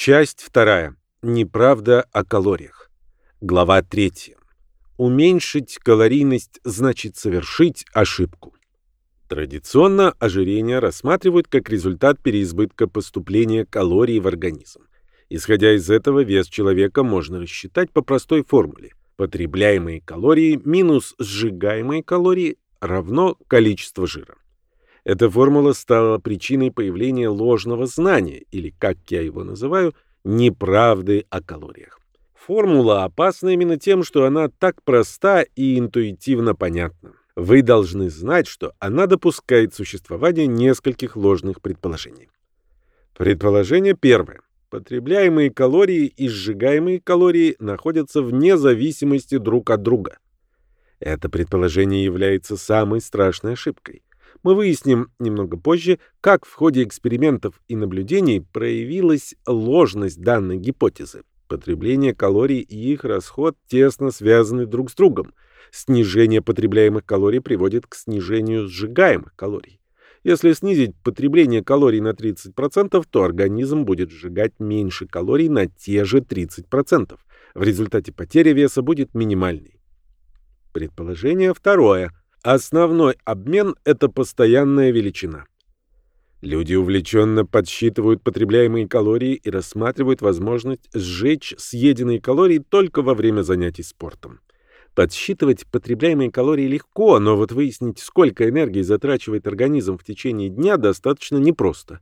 Часть вторая. Неправда о калориях. Глава третья. Уменьшить калорийность значит совершить ошибку. Традиционно ожирение рассматривают как результат переизбытка поступления калорий в организм. Исходя из этого, вес человека можно рассчитать по простой формуле. Потребляемые калории минус сжигаемые калории равно количество жира. Эта формула стала причиной появления ложного знания, или, как я его называю, неправды о калориях. Формула опасна именно тем, что она так проста и интуитивно понятна. Вы должны знать, что она допускает существование нескольких ложных предположений. Предположение первое. Потребляемые калории и сжигаемые калории находятся вне зависимости друг от друга. Это предположение является самой страшной ошибкой. Мы выясним немного позже, как в ходе экспериментов и наблюдений проявилась ложность данной гипотезы. Потребление калорий и их расход тесно связаны друг с другом. Снижение потребляемых калорий приводит к снижению сжигаемых калорий. Если снизить потребление калорий на 30%, то организм будет сжигать меньше калорий на те же 30%. В результате потеря веса будет минимальной. Предположение второе. Основной обмен – это постоянная величина. Люди увлеченно подсчитывают потребляемые калории и рассматривают возможность сжечь съеденные калории только во время занятий спортом. Подсчитывать потребляемые калории легко, но вот выяснить, сколько энергии затрачивает организм в течение дня, достаточно непросто.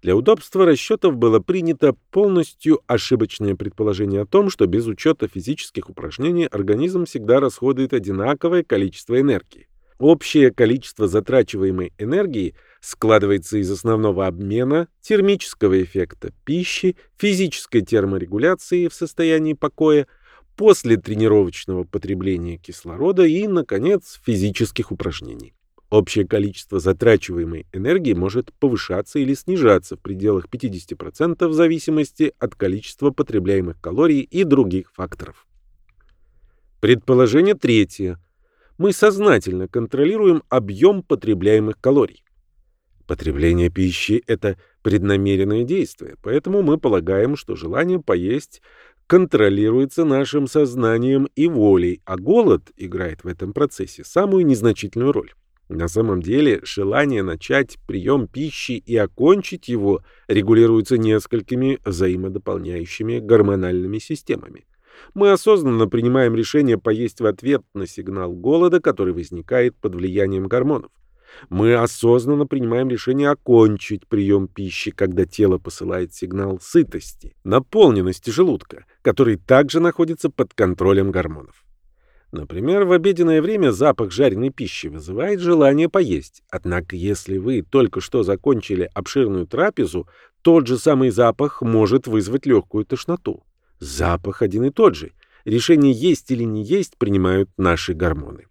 Для удобства расчетов было принято полностью ошибочное предположение о том, что без учета физических упражнений организм всегда расходует одинаковое количество энергии. Общее количество затрачиваемой энергии складывается из основного обмена, термического эффекта пищи, физической терморегуляции в состоянии покоя, после тренировочного потребления кислорода и, наконец, физических упражнений. Общее количество затрачиваемой энергии может повышаться или снижаться в пределах 50% в зависимости от количества потребляемых калорий и других факторов. Предположение третье. Мы сознательно контролируем объем потребляемых калорий. Потребление пищи – это преднамеренное действие, поэтому мы полагаем, что желание поесть контролируется нашим сознанием и волей, а голод играет в этом процессе самую незначительную роль. На самом деле, желание начать прием пищи и окончить его регулируется несколькими взаимодополняющими гормональными системами. Мы осознанно принимаем решение поесть в ответ на сигнал голода, который возникает под влиянием гормонов. Мы осознанно принимаем решение окончить прием пищи, когда тело посылает сигнал сытости, наполненности желудка, который также находится под контролем гормонов. Например, в обеденное время запах жареной пищи вызывает желание поесть. Однако, если вы только что закончили обширную трапезу, тот же самый запах может вызвать легкую тошноту. Запах один и тот же. Решение есть или не есть принимают наши гормоны.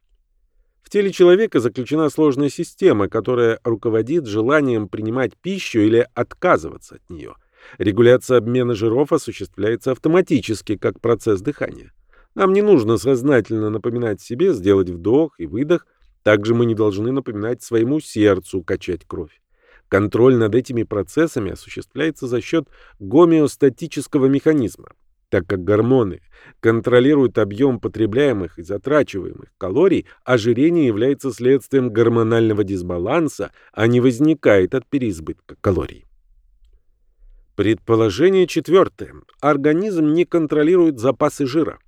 В теле человека заключена сложная система, которая руководит желанием принимать пищу или отказываться от нее. Регуляция обмена жиров осуществляется автоматически, как процесс дыхания. Нам не нужно сознательно напоминать себе сделать вдох и выдох, также мы не должны напоминать своему сердцу качать кровь. Контроль над этими процессами осуществляется за счет гомеостатического механизма. Так как гормоны контролируют объем потребляемых и затрачиваемых калорий, ожирение является следствием гормонального дисбаланса, а не возникает от переизбытка калорий. Предположение четвертое. Организм не контролирует запасы жира.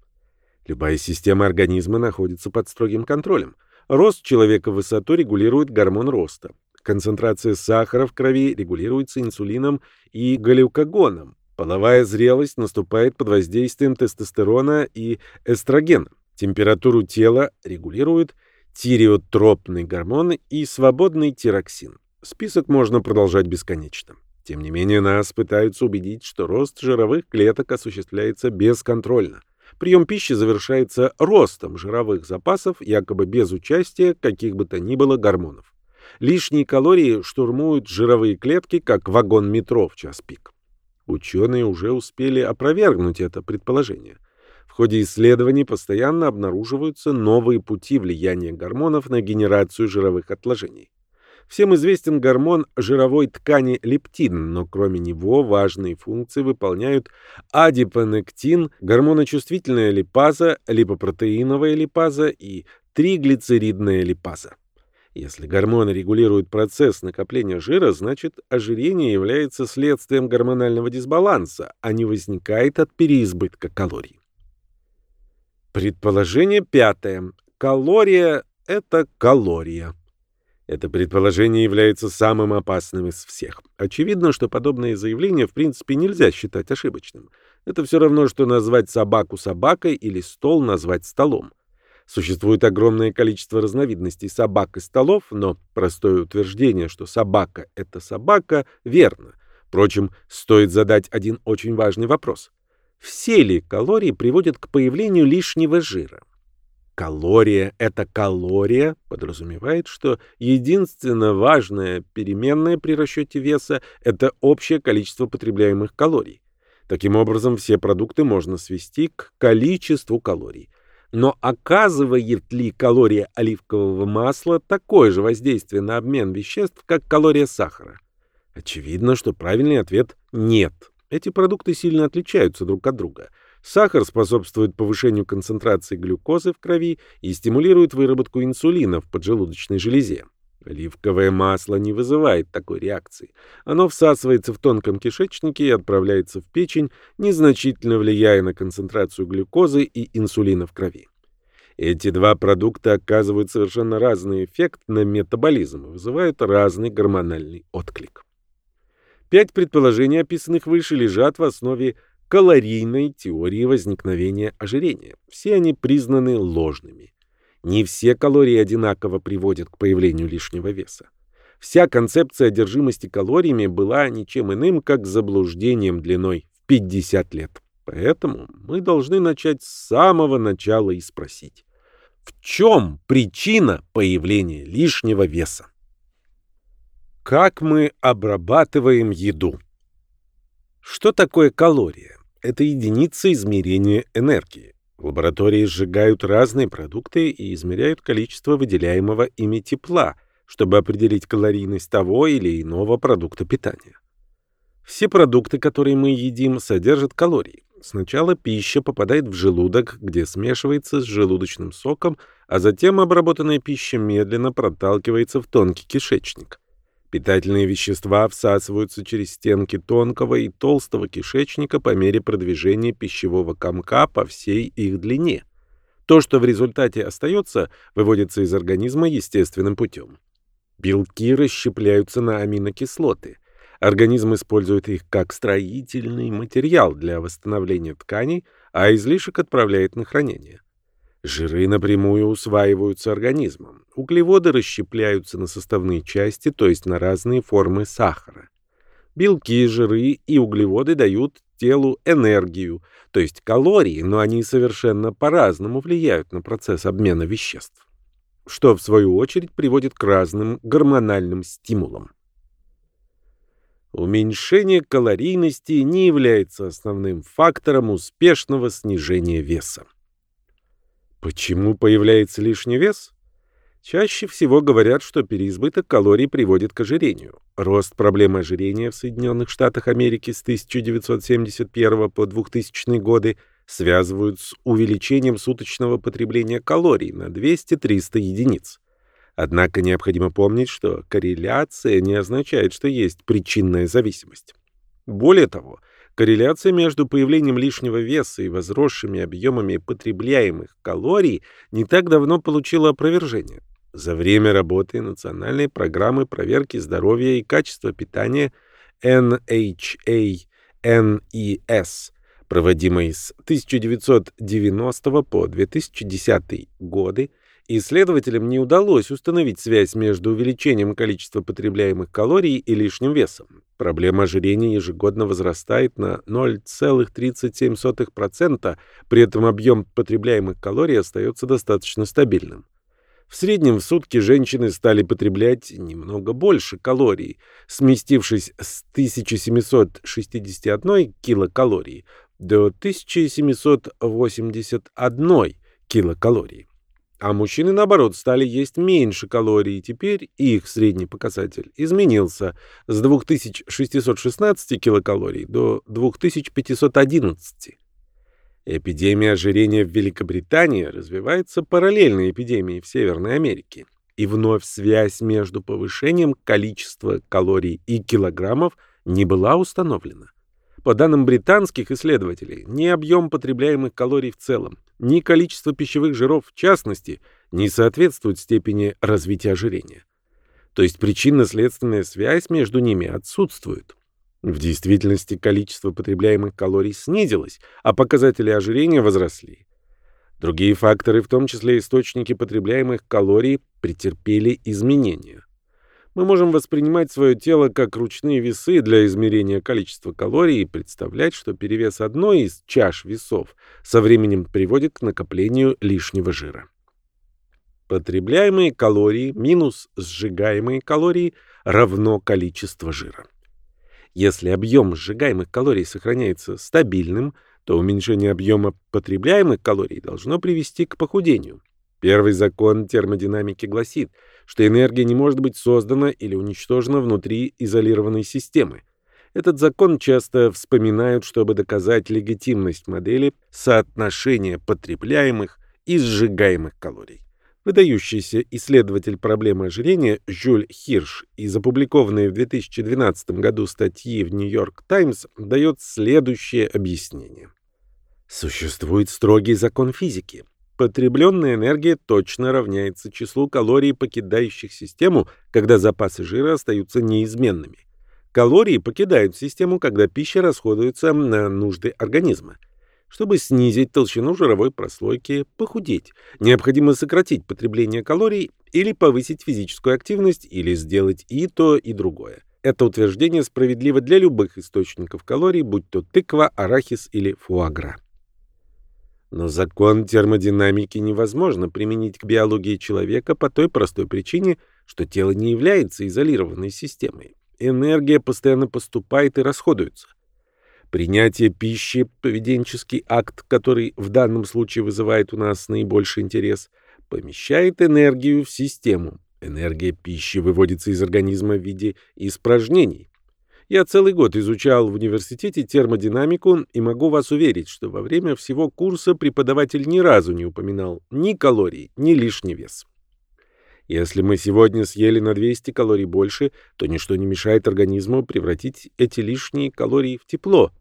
Любая система организма находится под строгим контролем. Рост человека в высоту регулирует гормон роста. Концентрация сахара в крови регулируется инсулином и галюкагоном. Половая зрелость наступает под воздействием тестостерона и эстрогена. Температуру тела регулирует тиреотропный гормон и свободный тироксин. Список можно продолжать бесконечно. Тем не менее, нас пытаются убедить, что рост жировых клеток осуществляется бесконтрольно. Прием пищи завершается ростом жировых запасов, якобы без участия каких бы то ни было гормонов. Лишние калории штурмуют жировые клетки, как вагон метро в час пик. Ученые уже успели опровергнуть это предположение. В ходе исследований постоянно обнаруживаются новые пути влияния гормонов на генерацию жировых отложений. Всем известен гормон жировой ткани лептин, но кроме него важные функции выполняют адипонектин, гормоночувствительная липаза, липопротеиновая липаза и триглицеридная липаза. Если гормоны регулируют процесс накопления жира, значит ожирение является следствием гормонального дисбаланса, а не возникает от переизбытка калорий. Предположение пятое. Калория – это калория. Это предположение является самым опасным из всех. Очевидно, что подобное заявление в принципе нельзя считать ошибочным. Это все равно, что назвать собаку собакой или стол назвать столом. Существует огромное количество разновидностей собак и столов, но простое утверждение, что собака — это собака, верно. Впрочем, стоит задать один очень важный вопрос. Все ли калории приводят к появлению лишнего жира? Калория — это калория, подразумевает, что единственно важная переменная при расчете веса — это общее количество потребляемых калорий. Таким образом, все продукты можно свести к количеству калорий. Но оказывает ли калория оливкового масла такое же воздействие на обмен веществ, как калория сахара? Очевидно, что правильный ответ – нет. Эти продукты сильно отличаются друг от друга. Сахар способствует повышению концентрации глюкозы в крови и стимулирует выработку инсулина в поджелудочной железе. Оливковое масло не вызывает такой реакции. Оно всасывается в тонком кишечнике и отправляется в печень, незначительно влияя на концентрацию глюкозы и инсулина в крови. Эти два продукта оказывают совершенно разный эффект на метаболизм и вызывают разный гормональный отклик. Пять предположений, описанных выше, лежат в основе калорийной теории возникновения ожирения. Все они признаны ложными. Не все калории одинаково приводят к появлению лишнего веса. Вся концепция одержимости калориями была ничем иным, как заблуждением длиной в 50 лет. Поэтому мы должны начать с самого начала и спросить, в чем причина появления лишнего веса? Как мы обрабатываем еду? Что такое калория? Это единица измерения энергии. Лаборатории сжигают разные продукты и измеряют количество выделяемого ими тепла, чтобы определить калорийность того или иного продукта питания. Все продукты, которые мы едим, содержат калории. Сначала пища попадает в желудок, где смешивается с желудочным соком, а затем обработанная пища медленно проталкивается в тонкий кишечник. Питательные вещества всасываются через стенки тонкого и толстого кишечника по мере продвижения пищевого комка по всей их длине. То, что в результате остается, выводится из организма естественным путем. Белки расщепляются на аминокислоты. Организм использует их как строительный материал для восстановления тканей, а излишек отправляет на хранение. Жиры напрямую усваиваются организмом. Углеводы расщепляются на составные части, то есть на разные формы сахара. Белки, жиры и углеводы дают телу энергию, то есть калории, но они совершенно по-разному влияют на процесс обмена веществ, что в свою очередь приводит к разным гормональным стимулам. Уменьшение калорийности не является основным фактором успешного снижения веса. Почему появляется лишний вес? Чаще всего говорят, что переизбыток калорий приводит к ожирению. Рост проблемы ожирения в Соединенных Штатах Америки с 1971 по 2000 годы связывают с увеличением суточного потребления калорий на 200-300 единиц. Однако необходимо помнить, что корреляция не означает, что есть причинная зависимость. Более того, Корреляция между появлением лишнего веса и возросшими объемами потребляемых калорий не так давно получила опровержение. За время работы Национальной программы проверки здоровья и качества питания NHA-NES, проводимой с 1990 по 2010 годы, Исследователям не удалось установить связь между увеличением количества потребляемых калорий и лишним весом. Проблема ожирения ежегодно возрастает на 0,37%, при этом объем потребляемых калорий остается достаточно стабильным. В среднем в сутки женщины стали потреблять немного больше калорий, сместившись с 1761 килокалории до 1781 килокалории. А мужчины, наоборот, стали есть меньше калорий, и теперь их средний показатель изменился с 2616 килокалорий до 2511. Эпидемия ожирения в Великобритании развивается параллельно эпидемии в Северной Америке. И вновь связь между повышением количества калорий и килограммов не была установлена. По данным британских исследователей, ни объем потребляемых калорий в целом, ни количество пищевых жиров в частности не соответствуют степени развития ожирения. То есть причинно-следственная связь между ними отсутствует. В действительности количество потребляемых калорий снизилось, а показатели ожирения возросли. Другие факторы, в том числе источники потребляемых калорий, претерпели изменения. Мы можем воспринимать свое тело как ручные весы для измерения количества калорий и представлять, что перевес одной из чаш весов со временем приводит к накоплению лишнего жира. Потребляемые калории минус сжигаемые калории равно количество жира. Если объем сжигаемых калорий сохраняется стабильным, то уменьшение объема потребляемых калорий должно привести к похудению. Первый закон термодинамики гласит, что энергия не может быть создана или уничтожена внутри изолированной системы. Этот закон часто вспоминают, чтобы доказать легитимность модели соотношения потребляемых и сжигаемых калорий. Выдающийся исследователь проблемы ожирения Жюль Хирш из опубликованной в 2012 году статьи в Нью-Йорк Таймс дает следующее объяснение. Существует строгий закон физики. Потребленная энергия точно равняется числу калорий, покидающих систему, когда запасы жира остаются неизменными. Калории покидают систему, когда пища расходуется на нужды организма. Чтобы снизить толщину жировой прослойки, похудеть, необходимо сократить потребление калорий или повысить физическую активность, или сделать и то, и другое. Это утверждение справедливо для любых источников калорий, будь то тыква, арахис или фуагра. Но закон термодинамики невозможно применить к биологии человека по той простой причине, что тело не является изолированной системой. Энергия постоянно поступает и расходуется. Принятие пищи – поведенческий акт, который в данном случае вызывает у нас наибольший интерес, помещает энергию в систему. Энергия пищи выводится из организма в виде испражнений. Я целый год изучал в университете термодинамику и могу вас уверить, что во время всего курса преподаватель ни разу не упоминал ни калорий, ни лишний вес. Если мы сегодня съели на 200 калорий больше, то ничто не мешает организму превратить эти лишние калории в тепло,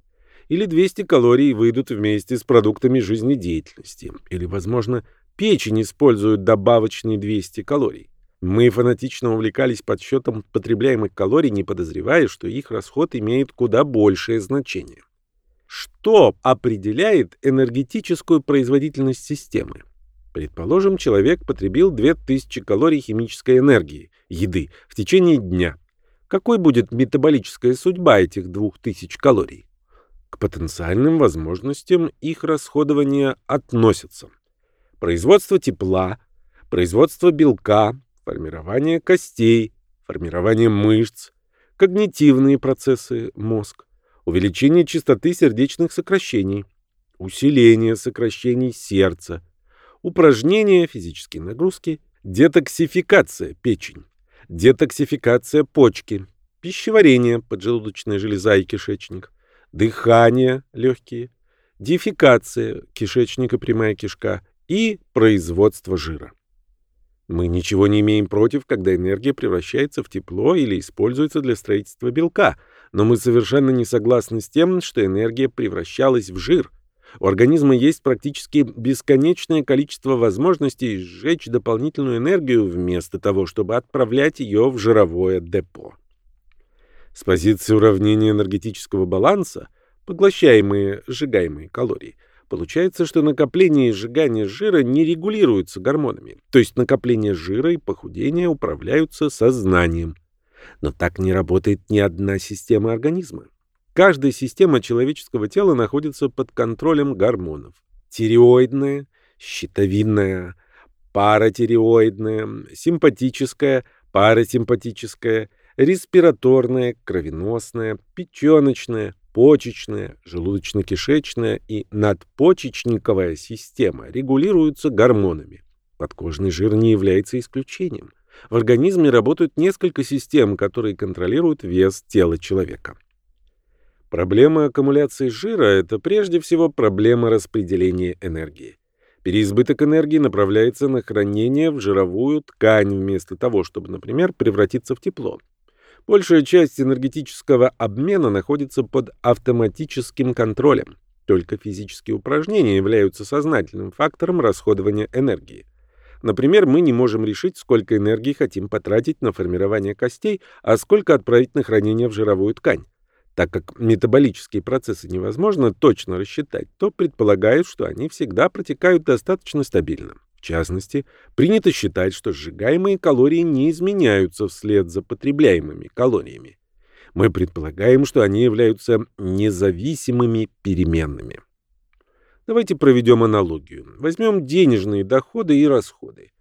или 200 калорий выйдут вместе с продуктами жизнедеятельности, или, возможно, печень использует добавочные 200 калорий. Мы фанатично увлекались подсчетом потребляемых калорий, не подозревая, что их расход имеет куда большее значение. Что определяет энергетическую производительность системы? Предположим, человек потребил 2000 калорий химической энергии, еды, в течение дня. Какой будет метаболическая судьба этих 2000 калорий? К потенциальным возможностям их расходования относятся производство тепла, производство белка, формирование костей, формирование мышц, когнитивные процессы мозг, увеличение частоты сердечных сокращений, усиление сокращений сердца, упражнения, физические нагрузки, детоксификация печень, детоксификация почки, пищеварение, поджелудочная железа и кишечник, дыхание, легкие, дефекация, кишечника, прямая кишка и производство жира. Мы ничего не имеем против, когда энергия превращается в тепло или используется для строительства белка, но мы совершенно не согласны с тем, что энергия превращалась в жир. У организма есть практически бесконечное количество возможностей сжечь дополнительную энергию вместо того, чтобы отправлять ее в жировое депо. С позиции уравнения энергетического баланса, поглощаемые сжигаемые калории, получается, что накопление и сжигание жира не регулируются гормонами, то есть накопление жира и похудение управляются сознанием. Но так не работает ни одна система организма. Каждая система человеческого тела находится под контролем гормонов. Тиреоидная, щитовидная, паратиреоидная, симпатическая, парасимпатическая – респираторная, кровеносная, печеночная, почечная, желудочно-кишечная и надпочечниковая система регулируются гормонами. Подкожный жир не является исключением. В организме работают несколько систем, которые контролируют вес тела человека. Проблема аккумуляции жира – это прежде всего проблема распределения энергии. Переизбыток энергии направляется на хранение в жировую ткань вместо того, чтобы, например, превратиться в тепло. Большая часть энергетического обмена находится под автоматическим контролем. Только физические упражнения являются сознательным фактором расходования энергии. Например, мы не можем решить, сколько энергии хотим потратить на формирование костей, а сколько отправить на хранение в жировую ткань. Так как метаболические процессы невозможно точно рассчитать, то предполагают, что они всегда протекают достаточно стабильно. В частности, принято считать, что сжигаемые калории не изменяются вслед за потребляемыми калориями. Мы предполагаем, что они являются независимыми переменными. Давайте проведем аналогию. Возьмем денежные доходы и расходы.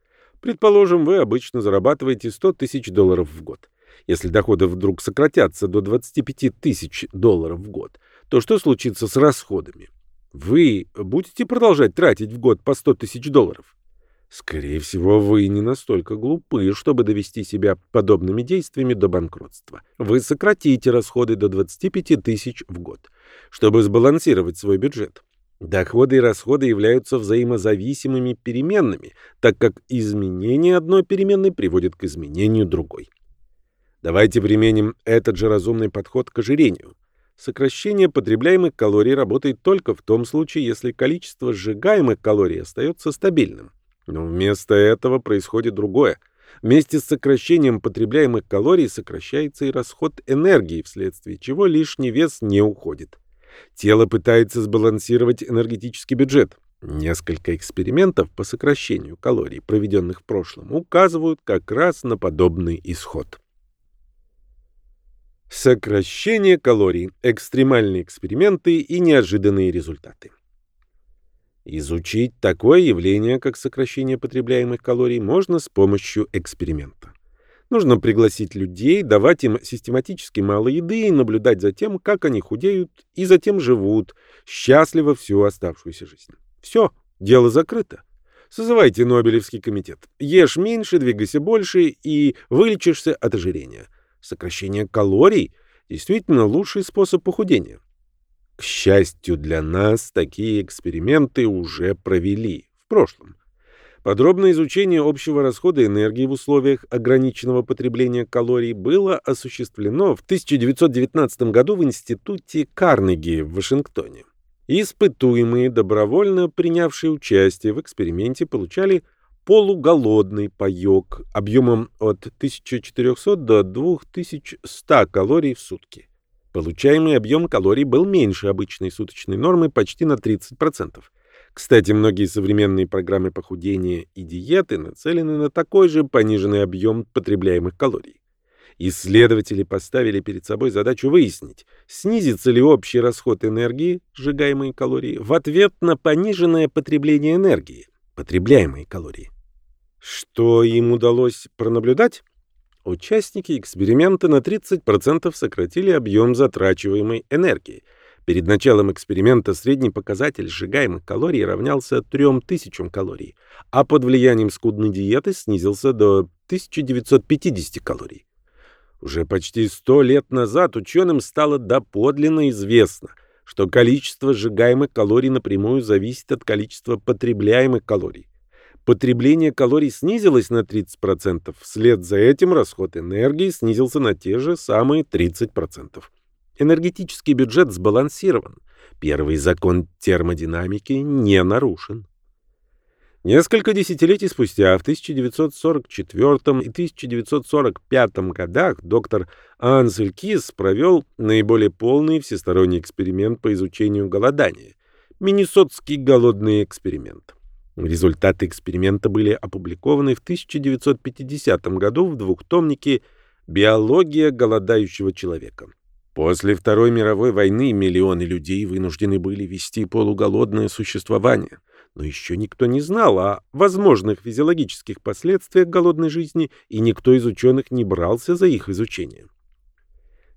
Предположим, вы обычно зарабатываете 100 тысяч долларов в год. Если доходы вдруг сократятся до 25 тысяч долларов в год, то что случится с расходами? Вы будете продолжать тратить в год по 100 тысяч долларов? Скорее всего, вы не настолько глупы, чтобы довести себя подобными действиями до банкротства. Вы сократите расходы до 25 тысяч в год, чтобы сбалансировать свой бюджет. Доходы и расходы являются взаимозависимыми переменными, так как изменение одной переменной приводит к изменению другой. Давайте применим этот же разумный подход к ожирению. Сокращение потребляемых калорий работает только в том случае, если количество сжигаемых калорий остается стабильным. Но вместо этого происходит другое. Вместе с сокращением потребляемых калорий сокращается и расход энергии, вследствие чего лишний вес не уходит. Тело пытается сбалансировать энергетический бюджет. Несколько экспериментов по сокращению калорий, проведенных в прошлом, указывают как раз на подобный исход. Сокращение калорий, экстремальные эксперименты и неожиданные результаты. Изучить такое явление, как сокращение потребляемых калорий, можно с помощью эксперимента. Нужно пригласить людей, давать им систематически мало еды и наблюдать за тем, как они худеют и затем живут счастливо всю оставшуюся жизнь. Все, дело закрыто. Созывайте Нобелевский комитет. Ешь меньше, двигайся больше и вылечишься от ожирения. Сокращение калорий – действительно лучший способ похудения. К счастью для нас, такие эксперименты уже провели в прошлом. Подробное изучение общего расхода энергии в условиях ограниченного потребления калорий было осуществлено в 1919 году в Институте Карнеги в Вашингтоне. Испытуемые, добровольно принявшие участие в эксперименте, получали полуголодный паёк объемом от 1400 до 2100 калорий в сутки. Получаемый объем калорий был меньше обычной суточной нормы почти на 30%. Кстати, многие современные программы похудения и диеты нацелены на такой же пониженный объем потребляемых калорий. Исследователи поставили перед собой задачу выяснить, снизится ли общий расход энергии, сжигаемые калории, в ответ на пониженное потребление энергии, потребляемые калории. Что им удалось пронаблюдать? Участники эксперимента на 30% сократили объем затрачиваемой энергии. Перед началом эксперимента средний показатель сжигаемых калорий равнялся 3000 калорий, а под влиянием скудной диеты снизился до 1950 калорий. Уже почти 100 лет назад ученым стало доподлинно известно, что количество сжигаемых калорий напрямую зависит от количества потребляемых калорий потребление калорий снизилось на 30%, вслед за этим расход энергии снизился на те же самые 30%. Энергетический бюджет сбалансирован. Первый закон термодинамики не нарушен. Несколько десятилетий спустя, в 1944 и 1945 годах, доктор Ансель Кис провел наиболее полный всесторонний эксперимент по изучению голодания – Миннесотский голодный эксперимент. Результаты эксперимента были опубликованы в 1950 году в двухтомнике «Биология голодающего человека». После Второй мировой войны миллионы людей вынуждены были вести полуголодное существование. Но еще никто не знал о возможных физиологических последствиях голодной жизни, и никто из ученых не брался за их изучение.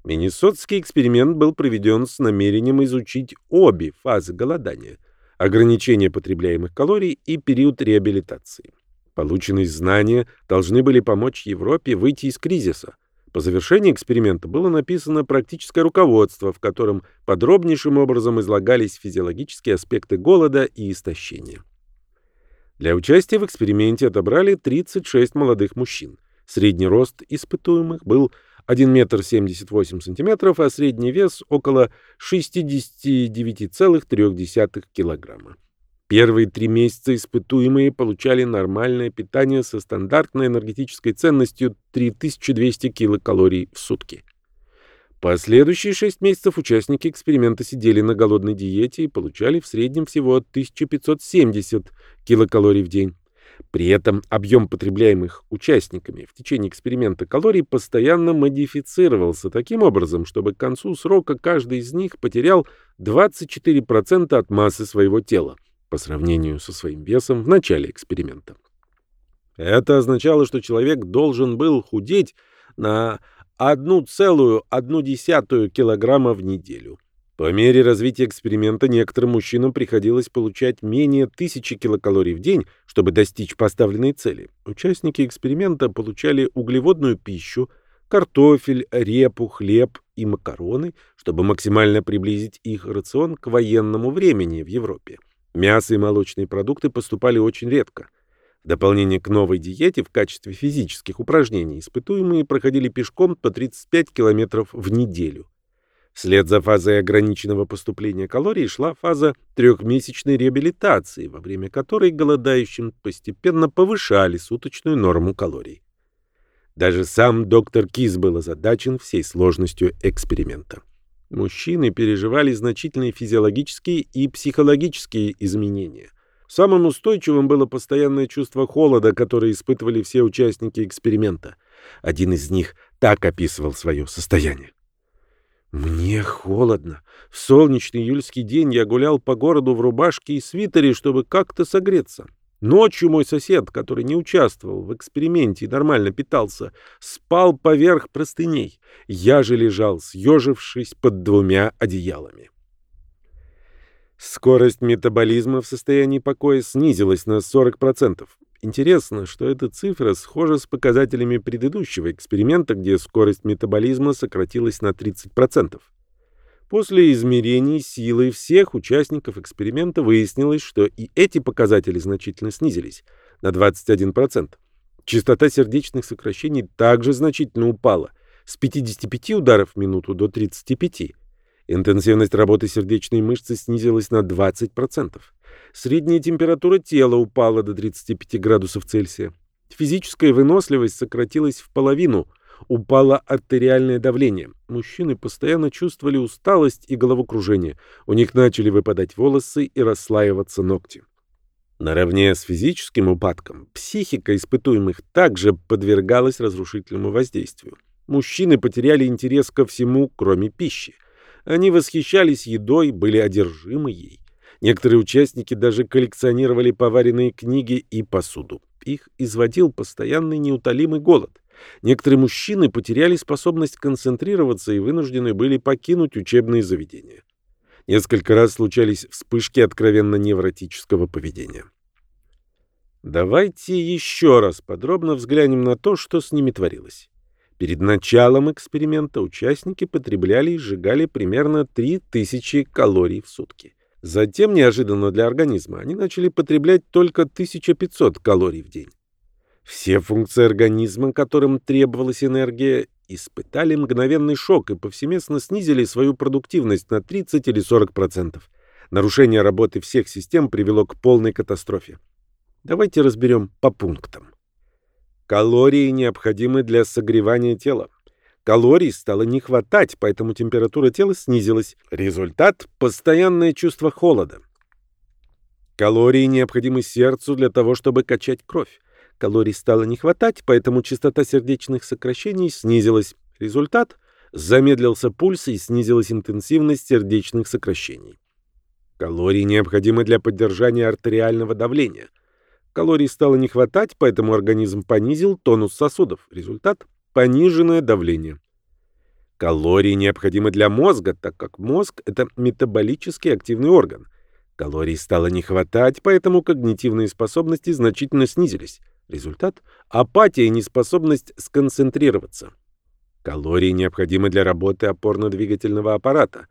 Миннесотский эксперимент был проведен с намерением изучить обе фазы голодания – ограничение потребляемых калорий и период реабилитации. Полученные знания должны были помочь Европе выйти из кризиса. По завершении эксперимента было написано практическое руководство, в котором подробнейшим образом излагались физиологические аспекты голода и истощения. Для участия в эксперименте отобрали 36 молодых мужчин. Средний рост испытуемых был 1 метр 78 сантиметров, а средний вес около 69,3 килограмма. Первые три месяца испытуемые получали нормальное питание со стандартной энергетической ценностью 3200 килокалорий в сутки. Последующие шесть месяцев участники эксперимента сидели на голодной диете и получали в среднем всего 1570 килокалорий в день. При этом объем потребляемых участниками в течение эксперимента калорий постоянно модифицировался таким образом, чтобы к концу срока каждый из них потерял 24% от массы своего тела по сравнению со своим весом в начале эксперимента. Это означало, что человек должен был худеть на 1,1 килограмма в неделю. По мере развития эксперимента некоторым мужчинам приходилось получать менее 1000 килокалорий в день, чтобы достичь поставленной цели. Участники эксперимента получали углеводную пищу, картофель, репу, хлеб и макароны, чтобы максимально приблизить их рацион к военному времени в Европе. Мясо и молочные продукты поступали очень редко. В дополнение к новой диете в качестве физических упражнений испытуемые проходили пешком по 35 километров в неделю. Вслед за фазой ограниченного поступления калорий шла фаза трехмесячной реабилитации, во время которой голодающим постепенно повышали суточную норму калорий. Даже сам доктор Киз был озадачен всей сложностью эксперимента. Мужчины переживали значительные физиологические и психологические изменения. Самым устойчивым было постоянное чувство холода, которое испытывали все участники эксперимента. Один из них так описывал свое состояние. «Мне холодно. В солнечный июльский день я гулял по городу в рубашке и свитере, чтобы как-то согреться. Ночью мой сосед, который не участвовал в эксперименте и нормально питался, спал поверх простыней. Я же лежал, съежившись под двумя одеялами. Скорость метаболизма в состоянии покоя снизилась на 40%. Интересно, что эта цифра схожа с показателями предыдущего эксперимента, где скорость метаболизма сократилась на 30%. После измерений силы всех участников эксперимента выяснилось, что и эти показатели значительно снизились на 21%. Частота сердечных сокращений также значительно упала с 55 ударов в минуту до 35. Интенсивность работы сердечной мышцы снизилась на 20%. Средняя температура тела упала до 35 градусов Цельсия. Физическая выносливость сократилась в половину – Упало артериальное давление. Мужчины постоянно чувствовали усталость и головокружение. У них начали выпадать волосы и расслаиваться ногти. Наравне с физическим упадком, психика испытуемых также подвергалась разрушительному воздействию. Мужчины потеряли интерес ко всему, кроме пищи. Они восхищались едой, были одержимы ей. Некоторые участники даже коллекционировали поваренные книги и посуду. Их изводил постоянный неутолимый голод. Некоторые мужчины потеряли способность концентрироваться и вынуждены были покинуть учебные заведения. Несколько раз случались вспышки откровенно невротического поведения. Давайте еще раз подробно взглянем на то, что с ними творилось. Перед началом эксперимента участники потребляли и сжигали примерно 3000 калорий в сутки. Затем, неожиданно для организма, они начали потреблять только 1500 калорий в день. Все функции организма, которым требовалась энергия, испытали мгновенный шок и повсеместно снизили свою продуктивность на 30 или 40%. Нарушение работы всех систем привело к полной катастрофе. Давайте разберем по пунктам. Калории необходимы для согревания тела. Калорий стало не хватать, поэтому температура тела снизилась. Результат – постоянное чувство холода. Калории необходимы сердцу для того, чтобы качать кровь. Калорий стало не хватать, поэтому частота сердечных сокращений снизилась. Результат – замедлился пульс и снизилась интенсивность сердечных сокращений. Калории необходимы для поддержания артериального давления. Калорий стало не хватать, поэтому организм понизил тонус сосудов. Результат – пониженное давление. Калории необходимы для мозга, так как мозг – это метаболически активный орган. Калорий стало не хватать, поэтому когнитивные способности значительно снизились. Результат – апатия и неспособность сконцентрироваться. Калории необходимы для работы опорно-двигательного аппарата.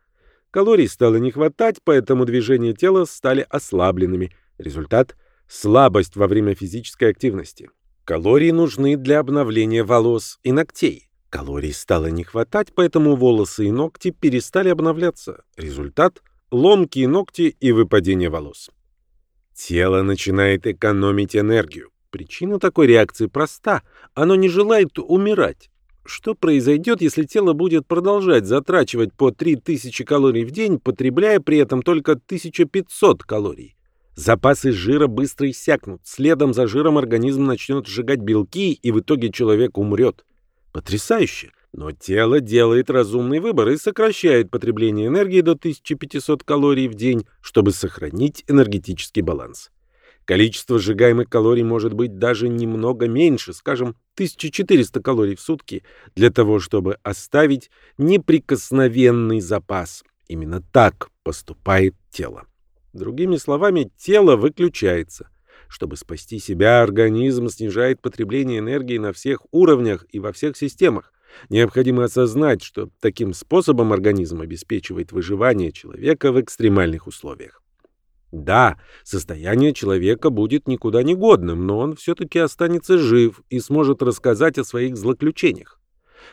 Калорий стало не хватать, поэтому движения тела стали ослабленными. Результат – слабость во время физической активности. Калории нужны для обновления волос и ногтей. Калорий стало не хватать, поэтому волосы и ногти перестали обновляться. Результат – ломкие ногти и выпадение волос. Тело начинает экономить энергию. Причина такой реакции проста. Оно не желает умирать. Что произойдет, если тело будет продолжать затрачивать по 3000 калорий в день, потребляя при этом только 1500 калорий? Запасы жира быстро иссякнут. Следом за жиром организм начнет сжигать белки, и в итоге человек умрет. Потрясающе! Но тело делает разумный выбор и сокращает потребление энергии до 1500 калорий в день, чтобы сохранить энергетический баланс. Количество сжигаемых калорий может быть даже немного меньше, скажем, 1400 калорий в сутки, для того, чтобы оставить неприкосновенный запас. Именно так поступает тело. Другими словами, тело выключается. Чтобы спасти себя, организм снижает потребление энергии на всех уровнях и во всех системах. Необходимо осознать, что таким способом организм обеспечивает выживание человека в экстремальных условиях. Да, состояние человека будет никуда не годным, но он все-таки останется жив и сможет рассказать о своих злоключениях.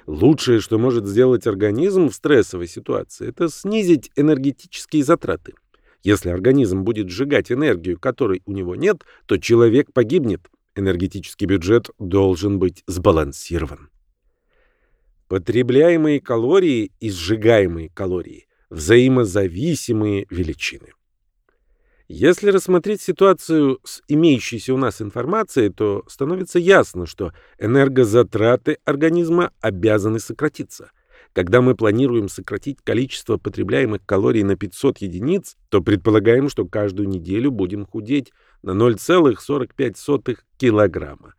Лучшее, что может сделать организм в стрессовой ситуации, это снизить энергетические затраты. Если организм будет сжигать энергию, которой у него нет, то человек погибнет. Энергетический бюджет должен быть сбалансирован. Потребляемые калории и сжигаемые калории – взаимозависимые величины. Если рассмотреть ситуацию с имеющейся у нас информацией, то становится ясно, что энергозатраты организма обязаны сократиться – когда мы планируем сократить количество потребляемых калорий на 500 единиц, то предполагаем, что каждую неделю будем худеть на 0,45 килограмма.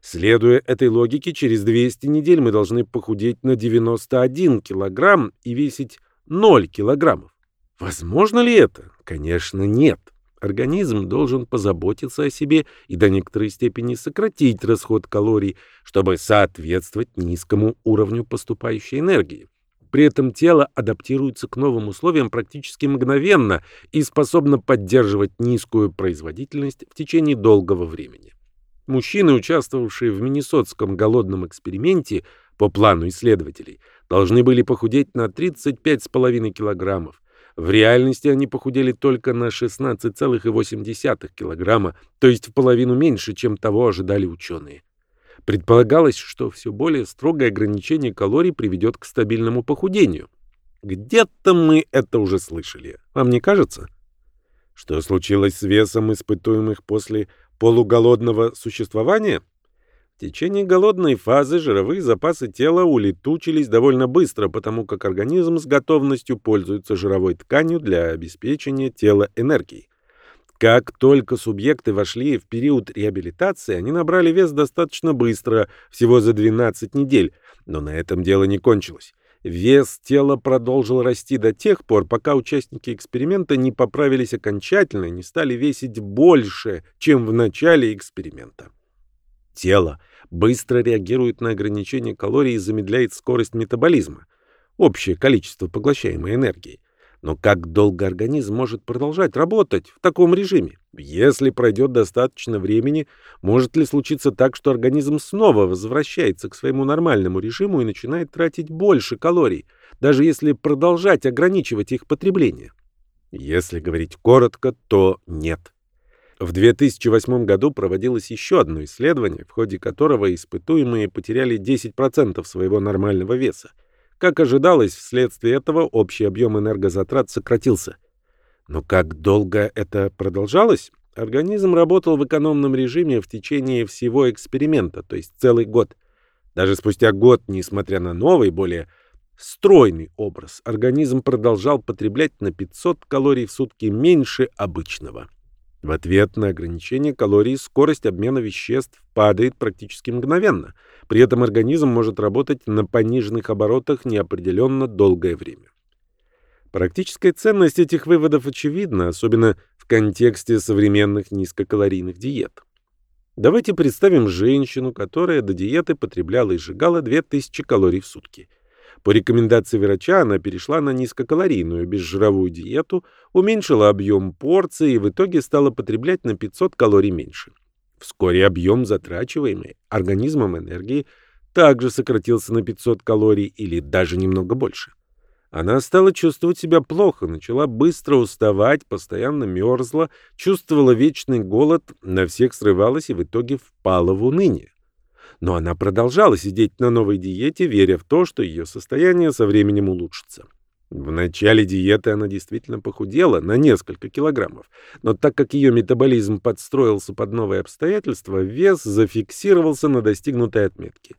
Следуя этой логике, через 200 недель мы должны похудеть на 91 килограмм и весить 0 килограммов. Возможно ли это? Конечно, нет. Организм должен позаботиться о себе и до некоторой степени сократить расход калорий, чтобы соответствовать низкому уровню поступающей энергии. При этом тело адаптируется к новым условиям практически мгновенно и способно поддерживать низкую производительность в течение долгого времени. Мужчины, участвовавшие в Миннесотском голодном эксперименте по плану исследователей, должны были похудеть на 35,5 килограммов, в реальности они похудели только на 16,8 килограмма, то есть в половину меньше, чем того ожидали ученые. Предполагалось, что все более строгое ограничение калорий приведет к стабильному похудению. Где-то мы это уже слышали. Вам не кажется? Что случилось с весом испытуемых после полуголодного существования? В течение голодной фазы жировые запасы тела улетучились довольно быстро, потому как организм с готовностью пользуется жировой тканью для обеспечения тела энергией. Как только субъекты вошли в период реабилитации, они набрали вес достаточно быстро, всего за 12 недель, но на этом дело не кончилось. Вес тела продолжил расти до тех пор, пока участники эксперимента не поправились окончательно и не стали весить больше, чем в начале эксперимента. Тело быстро реагирует на ограничение калорий и замедляет скорость метаболизма, общее количество поглощаемой энергии. Но как долго организм может продолжать работать в таком режиме? Если пройдет достаточно времени, может ли случиться так, что организм снова возвращается к своему нормальному режиму и начинает тратить больше калорий, даже если продолжать ограничивать их потребление? Если говорить коротко, то нет. В 2008 году проводилось еще одно исследование, в ходе которого испытуемые потеряли 10% своего нормального веса. Как ожидалось, вследствие этого общий объем энергозатрат сократился. Но как долго это продолжалось? Организм работал в экономном режиме в течение всего эксперимента, то есть целый год. Даже спустя год, несмотря на новый, более стройный образ, организм продолжал потреблять на 500 калорий в сутки меньше обычного. В ответ на ограничение калорий скорость обмена веществ падает практически мгновенно. При этом организм может работать на пониженных оборотах неопределенно долгое время. Практическая ценность этих выводов очевидна, особенно в контексте современных низкокалорийных диет. Давайте представим женщину, которая до диеты потребляла и сжигала 2000 калорий в сутки. По рекомендации врача она перешла на низкокалорийную безжировую диету, уменьшила объем порции и в итоге стала потреблять на 500 калорий меньше. Вскоре объем затрачиваемой организмом энергии также сократился на 500 калорий или даже немного больше. Она стала чувствовать себя плохо, начала быстро уставать, постоянно мерзла, чувствовала вечный голод, на всех срывалась и в итоге впала в уныние. Но она продолжала сидеть на новой диете, веря в то, что ее состояние со временем улучшится. В начале диеты она действительно похудела на несколько килограммов, но так как ее метаболизм подстроился под новые обстоятельства, вес зафиксировался на достигнутой отметке.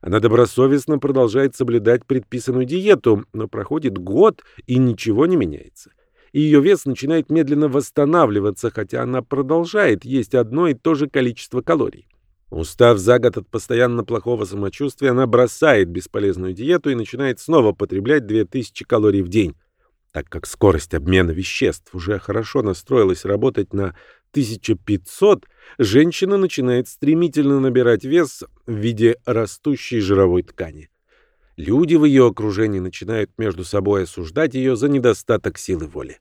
Она добросовестно продолжает соблюдать предписанную диету, но проходит год и ничего не меняется. Ее вес начинает медленно восстанавливаться, хотя она продолжает есть одно и то же количество калорий. Устав за год от постоянно плохого самочувствия, она бросает бесполезную диету и начинает снова потреблять 2000 калорий в день. Так как скорость обмена веществ уже хорошо настроилась работать на 1500, женщина начинает стремительно набирать вес в виде растущей жировой ткани. Люди в ее окружении начинают между собой осуждать ее за недостаток силы воли.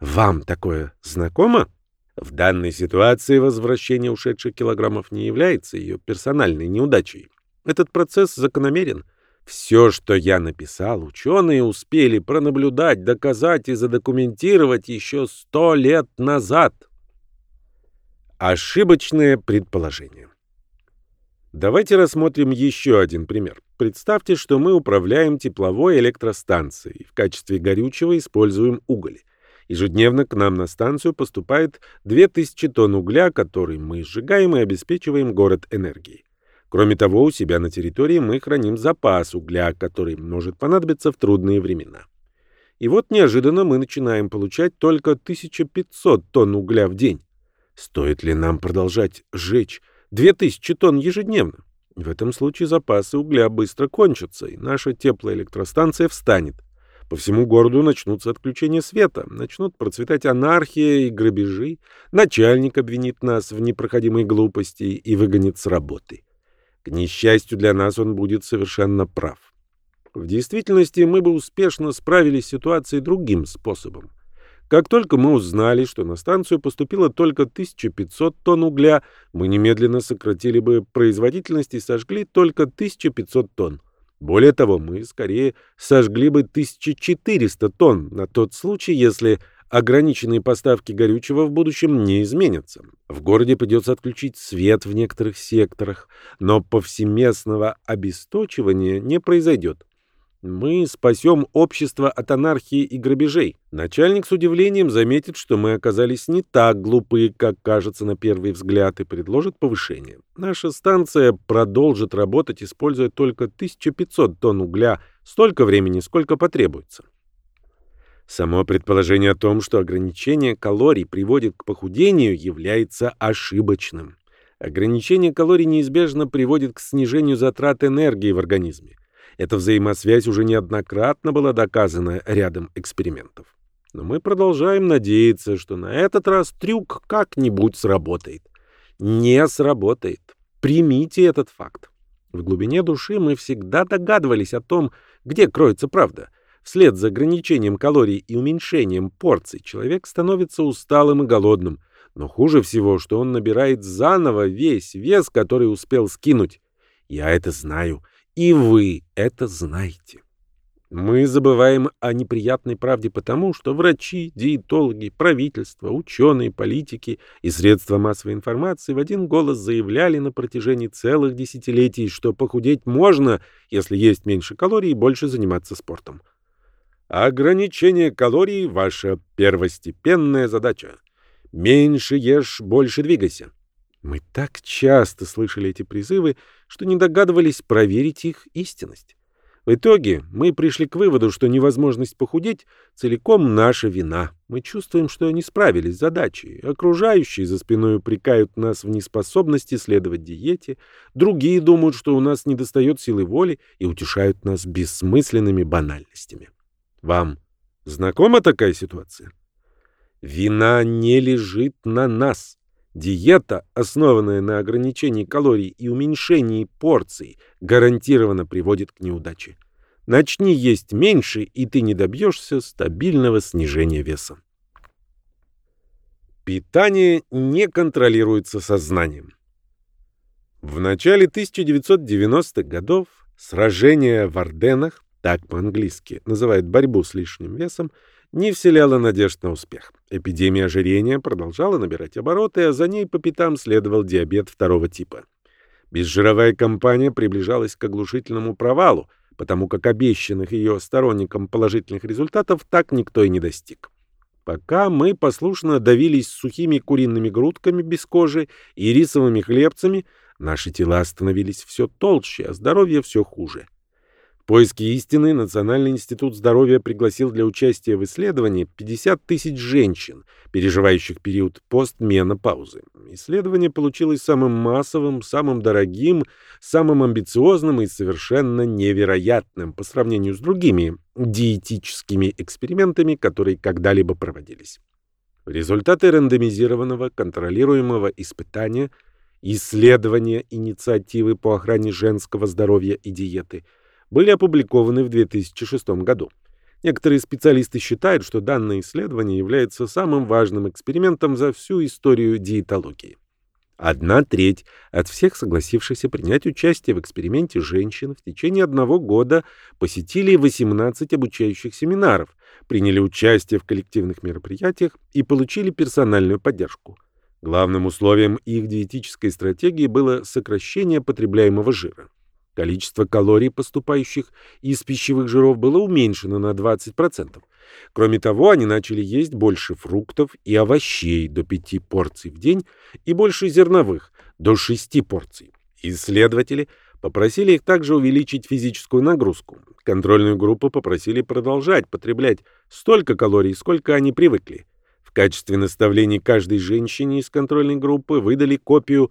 Вам такое знакомо? В данной ситуации возвращение ушедших килограммов не является ее персональной неудачей. Этот процесс закономерен. Все, что я написал, ученые успели пронаблюдать, доказать и задокументировать еще сто лет назад. Ошибочное предположение. Давайте рассмотрим еще один пример. Представьте, что мы управляем тепловой электростанцией. В качестве горючего используем уголь. Ежедневно к нам на станцию поступает 2000 тонн угля, который мы сжигаем и обеспечиваем город энергией. Кроме того, у себя на территории мы храним запас угля, который может понадобиться в трудные времена. И вот неожиданно мы начинаем получать только 1500 тонн угля в день. Стоит ли нам продолжать сжечь 2000 тонн ежедневно? В этом случае запасы угля быстро кончатся, и наша теплоэлектростанция встанет. По всему городу начнутся отключения света, начнут процветать анархия и грабежи, начальник обвинит нас в непроходимой глупости и выгонит с работы. К несчастью для нас он будет совершенно прав. В действительности мы бы успешно справились с ситуацией другим способом. Как только мы узнали, что на станцию поступило только 1500 тонн угля, мы немедленно сократили бы производительность и сожгли только 1500 тонн. Более того, мы скорее сожгли бы 1400 тонн на тот случай, если ограниченные поставки горючего в будущем не изменятся. В городе придется отключить свет в некоторых секторах, но повсеместного обесточивания не произойдет. Мы спасем общество от анархии и грабежей. Начальник с удивлением заметит, что мы оказались не так глупы, как кажется на первый взгляд, и предложит повышение. Наша станция продолжит работать, используя только 1500 тонн угля, столько времени, сколько потребуется. Само предположение о том, что ограничение калорий приводит к похудению, является ошибочным. Ограничение калорий неизбежно приводит к снижению затрат энергии в организме. Эта взаимосвязь уже неоднократно была доказана рядом экспериментов. Но мы продолжаем надеяться, что на этот раз трюк как-нибудь сработает. Не сработает. Примите этот факт. В глубине души мы всегда догадывались о том, где кроется правда. Вслед за ограничением калорий и уменьшением порций человек становится усталым и голодным. Но хуже всего, что он набирает заново весь вес, который успел скинуть. Я это знаю. И вы это знаете. Мы забываем о неприятной правде потому, что врачи, диетологи, правительство, ученые, политики и средства массовой информации в один голос заявляли на протяжении целых десятилетий, что похудеть можно, если есть меньше калорий и больше заниматься спортом. Ограничение калорий – ваша первостепенная задача. Меньше ешь, больше двигайся. Мы так часто слышали эти призывы, что не догадывались проверить их истинность. В итоге мы пришли к выводу, что невозможность похудеть целиком наша вина. Мы чувствуем, что не справились с задачей. Окружающие за спиной упрекают нас в неспособности следовать диете. Другие думают, что у нас недостает силы воли и утешают нас бессмысленными банальностями. Вам знакома такая ситуация? Вина не лежит на нас. Диета, основанная на ограничении калорий и уменьшении порций, гарантированно приводит к неудаче. Начни есть меньше, и ты не добьешься стабильного снижения веса. Питание не контролируется сознанием. В начале 1990-х годов сражение в Орденах, так по-английски называют борьбу с лишним весом, не вселяло надежд на успех. Эпидемия ожирения продолжала набирать обороты, а за ней по пятам следовал диабет второго типа. Безжировая кампания приближалась к оглушительному провалу, потому как обещанных ее сторонникам положительных результатов так никто и не достиг. Пока мы послушно давились сухими куриными грудками без кожи и рисовыми хлебцами, наши тела становились все толще, а здоровье все хуже. В поиске истины Национальный институт здоровья пригласил для участия в исследовании 50 тысяч женщин, переживающих период постменопаузы. Исследование получилось самым массовым, самым дорогим, самым амбициозным и совершенно невероятным по сравнению с другими диетическими экспериментами, которые когда-либо проводились. Результаты рандомизированного контролируемого испытания, исследования инициативы по охране женского здоровья и диеты – были опубликованы в 2006 году. Некоторые специалисты считают, что данное исследование является самым важным экспериментом за всю историю диетологии. Одна треть от всех согласившихся принять участие в эксперименте женщин в течение одного года посетили 18 обучающих семинаров, приняли участие в коллективных мероприятиях и получили персональную поддержку. Главным условием их диетической стратегии было сокращение потребляемого жира. Количество калорий, поступающих из пищевых жиров, было уменьшено на 20%. Кроме того, они начали есть больше фруктов и овощей до 5 порций в день и больше зерновых до 6 порций. Исследователи попросили их также увеличить физическую нагрузку. Контрольную группу попросили продолжать потреблять столько калорий, сколько они привыкли. В качестве наставлений каждой женщине из контрольной группы выдали копию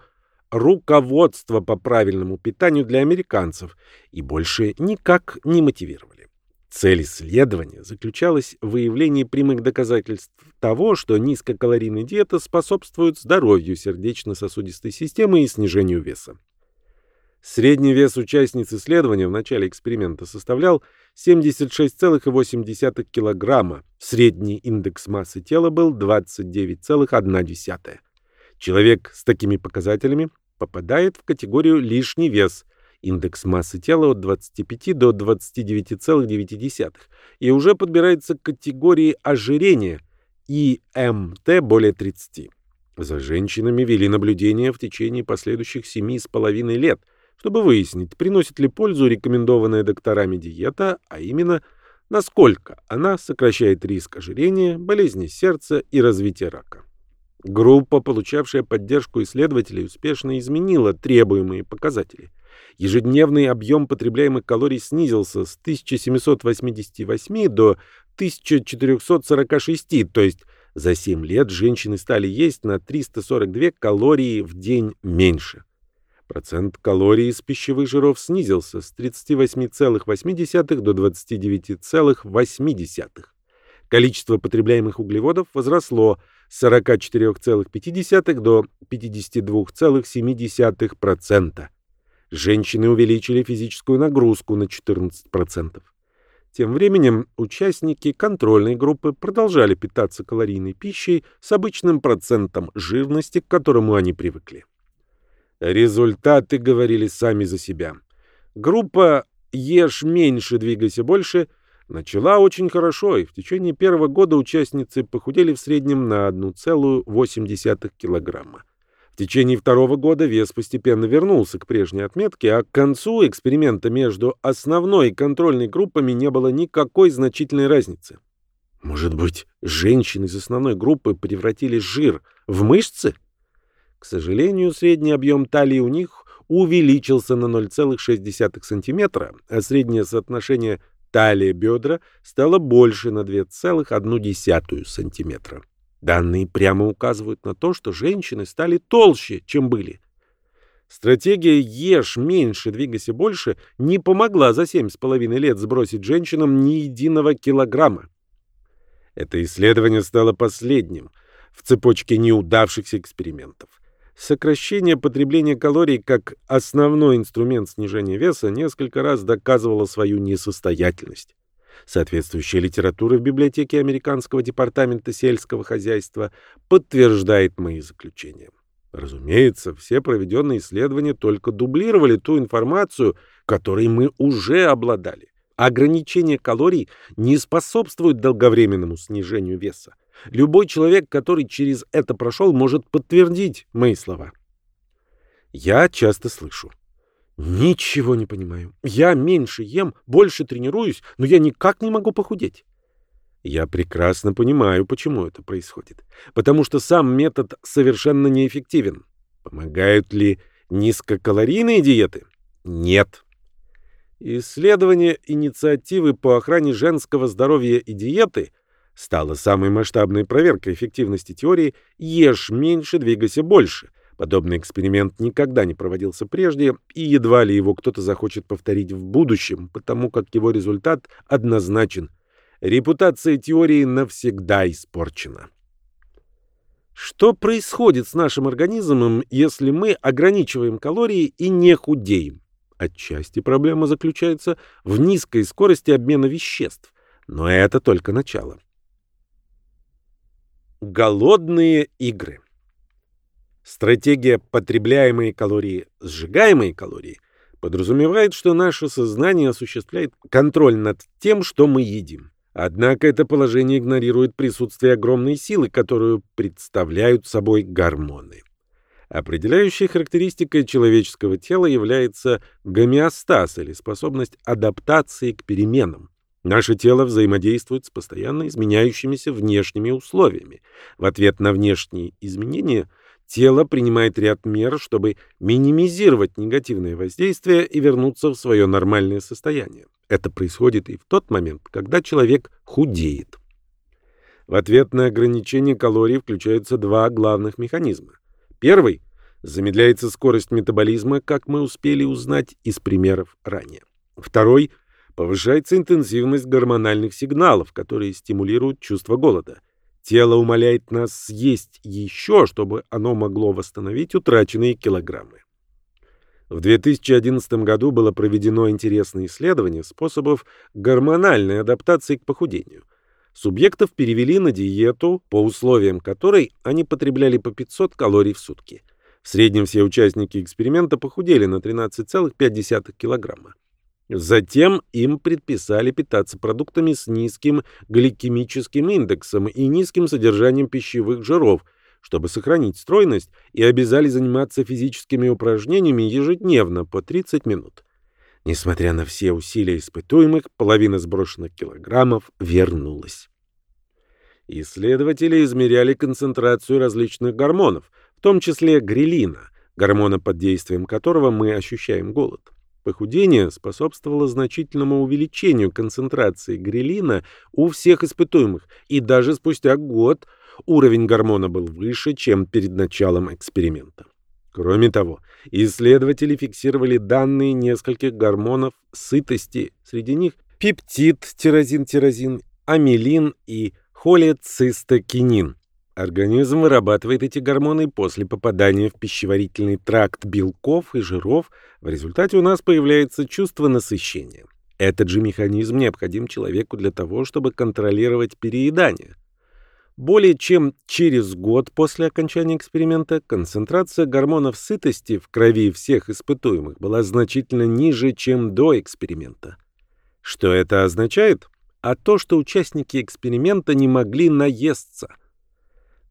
руководство по правильному питанию для американцев и больше никак не мотивировали. Цель исследования заключалась в выявлении прямых доказательств того, что низкокалорийная диета способствует здоровью сердечно-сосудистой системы и снижению веса. Средний вес участниц исследования в начале эксперимента составлял 76,8 кг. Средний индекс массы тела был 29,1. Человек с такими показателями попадает в категорию лишний вес, индекс массы тела от 25 до 29,9, и уже подбирается к категории ожирения, ИМТ более 30. За женщинами вели наблюдение в течение последующих 7,5 лет, чтобы выяснить, приносит ли пользу рекомендованная докторами диета, а именно, насколько она сокращает риск ожирения, болезни сердца и развития рака. Группа, получавшая поддержку исследователей, успешно изменила требуемые показатели. Ежедневный объем потребляемых калорий снизился с 1788 до 1446, то есть за 7 лет женщины стали есть на 342 калории в день меньше. Процент калорий из пищевых жиров снизился с 38,8 до 29,8. Количество потребляемых углеводов возросло 44,5 до 52,7%. Женщины увеличили физическую нагрузку на 14%. Тем временем участники контрольной группы продолжали питаться калорийной пищей с обычным процентом жирности, к которому они привыкли. Результаты говорили сами за себя. Группа «Ешь меньше, двигайся больше» Начала очень хорошо, и в течение первого года участницы похудели в среднем на 1,8 килограмма. В течение второго года вес постепенно вернулся к прежней отметке, а к концу эксперимента между основной и контрольной группами не было никакой значительной разницы. Может быть, женщины из основной группы превратили жир в мышцы? К сожалению, средний объем талии у них увеличился на 0,6 см, а среднее соотношение Талия бедра стала больше на 2,1 см. Данные прямо указывают на то, что женщины стали толще, чем были. Стратегия «ешь меньше, двигайся больше» не помогла за 7,5 лет сбросить женщинам ни единого килограмма. Это исследование стало последним. в цепочке неудавшихся экспериментов. Сокращение потребления калорий как основной инструмент снижения веса несколько раз доказывало свою несостоятельность. Соответствующая литература в библиотеке Американского департамента сельского хозяйства подтверждает мои заключения. Разумеется, все проведенные исследования только дублировали ту информацию, которой мы уже обладали. Ограничение калорий не способствует долговременному снижению веса. Любой человек, который через это прошел, может подтвердить мои слова. Я часто слышу. Ничего не понимаю. Я меньше ем, больше тренируюсь, но я никак не могу похудеть. Я прекрасно понимаю, почему это происходит. Потому что сам метод совершенно неэффективен. Помогают ли низкокалорийные диеты? Нет. Исследование инициативы по охране женского здоровья и диеты стало самой масштабной проверкой эффективности теории «Ешь меньше, двигайся больше», Подобный эксперимент никогда не проводился прежде, и едва ли его кто-то захочет повторить в будущем, потому как его результат однозначен. Репутация теории навсегда испорчена. Что происходит с нашим организмом, если мы ограничиваем калории и не худеем? Отчасти проблема заключается в низкой скорости обмена веществ, но это только начало. Голодные игры Стратегия потребляемые калории, сжигаемые калории подразумевает, что наше сознание осуществляет контроль над тем, что мы едим. Однако это положение игнорирует присутствие огромной силы, которую представляют собой гормоны. Определяющей характеристикой человеческого тела является гомеостаз или способность адаптации к переменам. Наше тело взаимодействует с постоянно изменяющимися внешними условиями. В ответ на внешние изменения – тело принимает ряд мер, чтобы минимизировать негативное воздействие и вернуться в свое нормальное состояние. Это происходит и в тот момент, когда человек худеет. В ответ на ограничение калорий включаются два главных механизма. Первый – замедляется скорость метаболизма, как мы успели узнать из примеров ранее. Второй – повышается интенсивность гормональных сигналов, которые стимулируют чувство голода. Тело умоляет нас съесть еще, чтобы оно могло восстановить утраченные килограммы. В 2011 году было проведено интересное исследование способов гормональной адаптации к похудению. Субъектов перевели на диету, по условиям которой они потребляли по 500 калорий в сутки. В среднем все участники эксперимента похудели на 13,5 килограмма. Затем им предписали питаться продуктами с низким гликемическим индексом и низким содержанием пищевых жиров, чтобы сохранить стройность, и обязали заниматься физическими упражнениями ежедневно по 30 минут. Несмотря на все усилия испытуемых, половина сброшенных килограммов вернулась. Исследователи измеряли концентрацию различных гормонов, в том числе грелина, гормона под действием которого мы ощущаем голод. Похудение способствовало значительному увеличению концентрации грелина у всех испытуемых, и даже спустя год уровень гормона был выше, чем перед началом эксперимента. Кроме того, исследователи фиксировали данные нескольких гормонов сытости, среди них пептид, тирозин-тирозин, амилин и холецистокинин. Организм вырабатывает эти гормоны после попадания в пищеварительный тракт белков и жиров. В результате у нас появляется чувство насыщения. Этот же механизм необходим человеку для того, чтобы контролировать переедание. Более чем через год после окончания эксперимента концентрация гормонов сытости в крови всех испытуемых была значительно ниже, чем до эксперимента. Что это означает? А то, что участники эксперимента не могли наесться –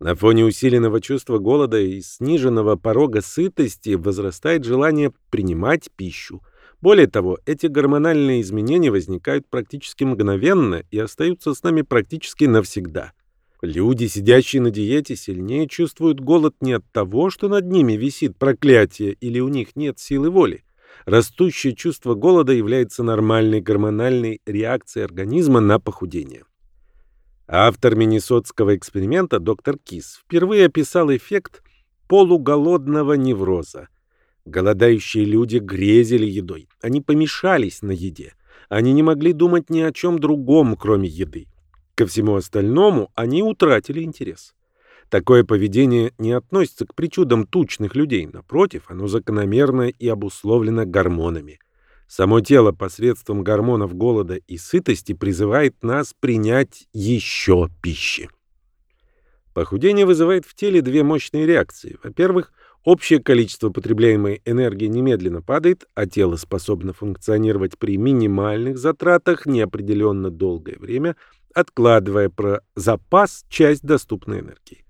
на фоне усиленного чувства голода и сниженного порога сытости возрастает желание принимать пищу. Более того, эти гормональные изменения возникают практически мгновенно и остаются с нами практически навсегда. Люди, сидящие на диете, сильнее чувствуют голод не от того, что над ними висит проклятие или у них нет силы воли. Растущее чувство голода является нормальной гормональной реакцией организма на похудение. Автор миннесотского эксперимента доктор Кис впервые описал эффект полуголодного невроза. Голодающие люди грезили едой. Они помешались на еде. Они не могли думать ни о чем другом, кроме еды. Ко всему остальному они утратили интерес. Такое поведение не относится к причудам тучных людей, напротив, оно закономерно и обусловлено гормонами. Само тело посредством гормонов голода и сытости призывает нас принять еще пищи. Похудение вызывает в теле две мощные реакции. Во-первых, общее количество потребляемой энергии немедленно падает, а тело способно функционировать при минимальных затратах неопределенно долгое время, откладывая про запас часть доступной энергии.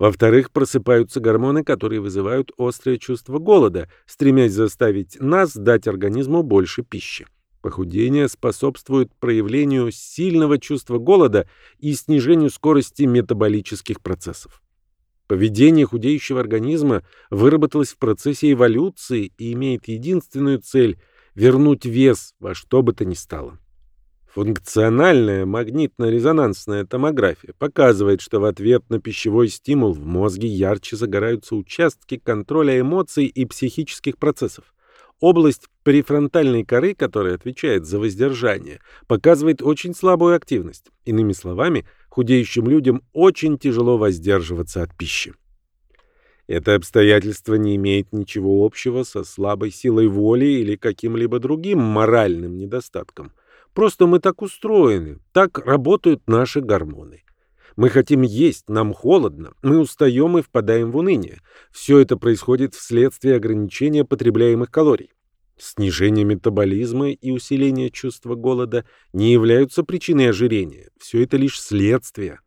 Во-вторых, просыпаются гормоны, которые вызывают острое чувство голода, стремясь заставить нас дать организму больше пищи. Похудение способствует проявлению сильного чувства голода и снижению скорости метаболических процессов. Поведение худеющего организма выработалось в процессе эволюции и имеет единственную цель – вернуть вес во что бы то ни стало. Функциональная магнитно-резонансная томография показывает, что в ответ на пищевой стимул в мозге ярче загораются участки контроля эмоций и психических процессов. Область префронтальной коры, которая отвечает за воздержание, показывает очень слабую активность. Иными словами, худеющим людям очень тяжело воздерживаться от пищи. Это обстоятельство не имеет ничего общего со слабой силой воли или каким-либо другим моральным недостатком. Просто мы так устроены, так работают наши гормоны. Мы хотим есть, нам холодно, мы устаем и впадаем в уныние. Все это происходит вследствие ограничения потребляемых калорий. Снижение метаболизма и усиление чувства голода не являются причиной ожирения. Все это лишь следствие.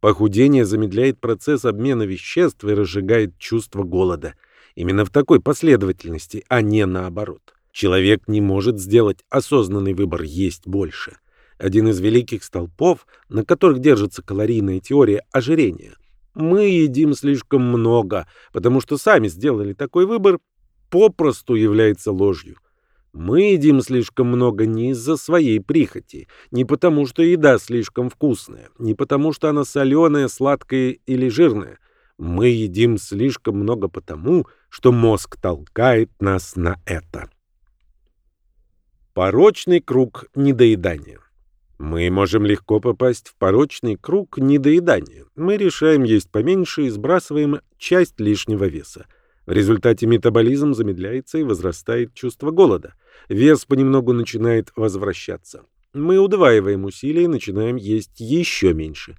Похудение замедляет процесс обмена веществ и разжигает чувство голода. Именно в такой последовательности, а не наоборот. Человек не может сделать осознанный выбор есть больше. Один из великих столпов, на которых держится калорийная теория ожирения. Мы едим слишком много, потому что сами сделали такой выбор, попросту является ложью. Мы едим слишком много не из-за своей прихоти, не потому что еда слишком вкусная, не потому что она соленая, сладкая или жирная. Мы едим слишком много потому, что мозг толкает нас на это. Порочный круг недоедания. Мы можем легко попасть в порочный круг недоедания. Мы решаем есть поменьше и сбрасываем часть лишнего веса. В результате метаболизм замедляется и возрастает чувство голода. Вес понемногу начинает возвращаться. Мы удваиваем усилия и начинаем есть еще меньше.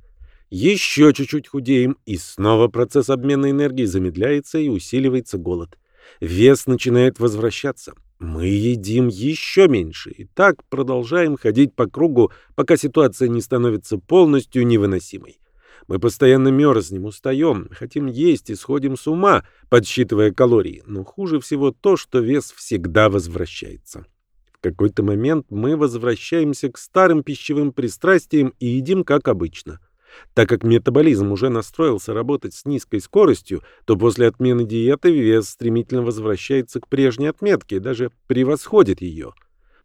Еще чуть-чуть худеем, и снова процесс обмена энергии замедляется и усиливается голод. Вес начинает возвращаться. Мы едим еще меньше и так продолжаем ходить по кругу, пока ситуация не становится полностью невыносимой. Мы постоянно мерзнем, устаем, хотим есть и сходим с ума, подсчитывая калории, но хуже всего то, что вес всегда возвращается. В какой-то момент мы возвращаемся к старым пищевым пристрастиям и едим как обычно. Так как метаболизм уже настроился работать с низкой скоростью, то после отмены диеты вес стремительно возвращается к прежней отметке даже превосходит ее.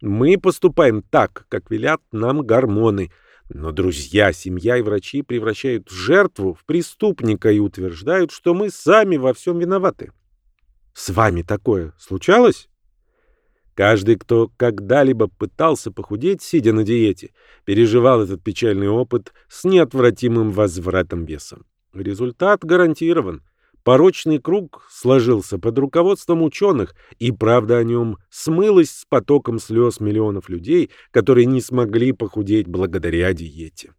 Мы поступаем так, как велят нам гормоны. Но друзья, семья и врачи превращают жертву в преступника и утверждают, что мы сами во всем виноваты. С вами такое случалось? Каждый, кто когда-либо пытался похудеть, сидя на диете, переживал этот печальный опыт с неотвратимым возвратом веса. Результат гарантирован. Порочный круг сложился под руководством ученых, и правда о нем смылась с потоком слез миллионов людей, которые не смогли похудеть благодаря диете.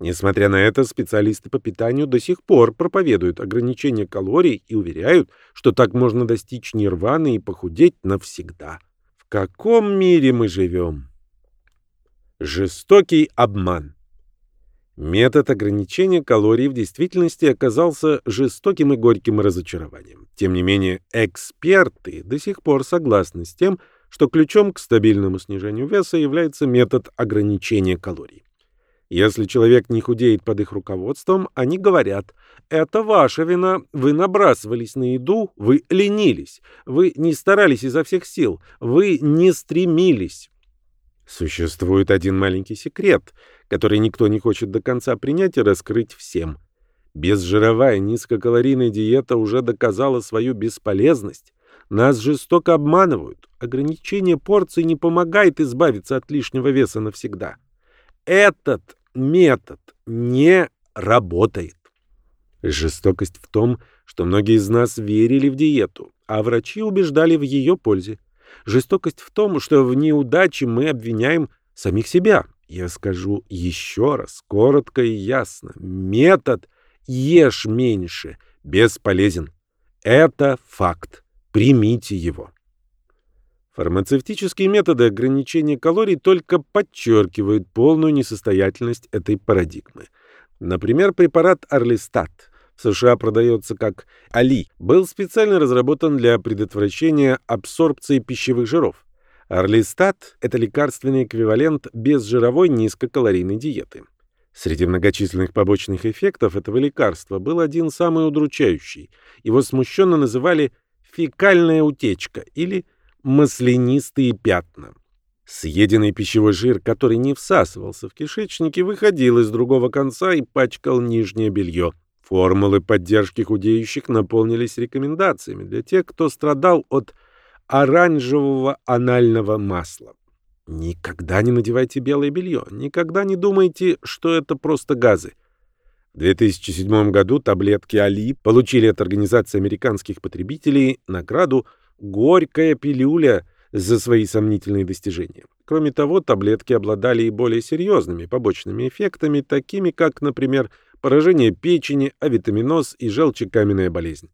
Несмотря на это, специалисты по питанию до сих пор проповедуют ограничение калорий и уверяют, что так можно достичь нирваны и похудеть навсегда. В каком мире мы живем? Жестокий обман. Метод ограничения калорий в действительности оказался жестоким и горьким разочарованием. Тем не менее, эксперты до сих пор согласны с тем, что ключом к стабильному снижению веса является метод ограничения калорий. Если человек не худеет под их руководством, они говорят, это ваша вина, вы набрасывались на еду, вы ленились, вы не старались изо всех сил, вы не стремились. Существует один маленький секрет, который никто не хочет до конца принять и раскрыть всем. Безжировая низкокалорийная диета уже доказала свою бесполезность. Нас жестоко обманывают. Ограничение порций не помогает избавиться от лишнего веса навсегда. Этот метод не работает. Жестокость в том, что многие из нас верили в диету, а врачи убеждали в ее пользе. Жестокость в том, что в неудаче мы обвиняем самих себя. Я скажу еще раз, коротко и ясно. Метод «ешь меньше» бесполезен. Это факт. Примите его. Фармацевтические методы ограничения калорий только подчеркивают полную несостоятельность этой парадигмы. Например, препарат Орлистат в США продается как Али, был специально разработан для предотвращения абсорбции пищевых жиров. Орлистат – это лекарственный эквивалент безжировой низкокалорийной диеты. Среди многочисленных побочных эффектов этого лекарства был один самый удручающий. Его смущенно называли фекальная утечка или маслянистые пятна. Съеденный пищевой жир, который не всасывался в кишечнике, выходил из другого конца и пачкал нижнее белье. Формулы поддержки худеющих наполнились рекомендациями для тех, кто страдал от оранжевого анального масла. Никогда не надевайте белое белье, никогда не думайте, что это просто газы. В 2007 году таблетки Али получили от Организации американских потребителей награду «Горькая пилюля» за свои сомнительные достижения. Кроме того, таблетки обладали и более серьезными побочными эффектами, такими как, например, поражение печени, авитаминоз и желчекаменная болезнь.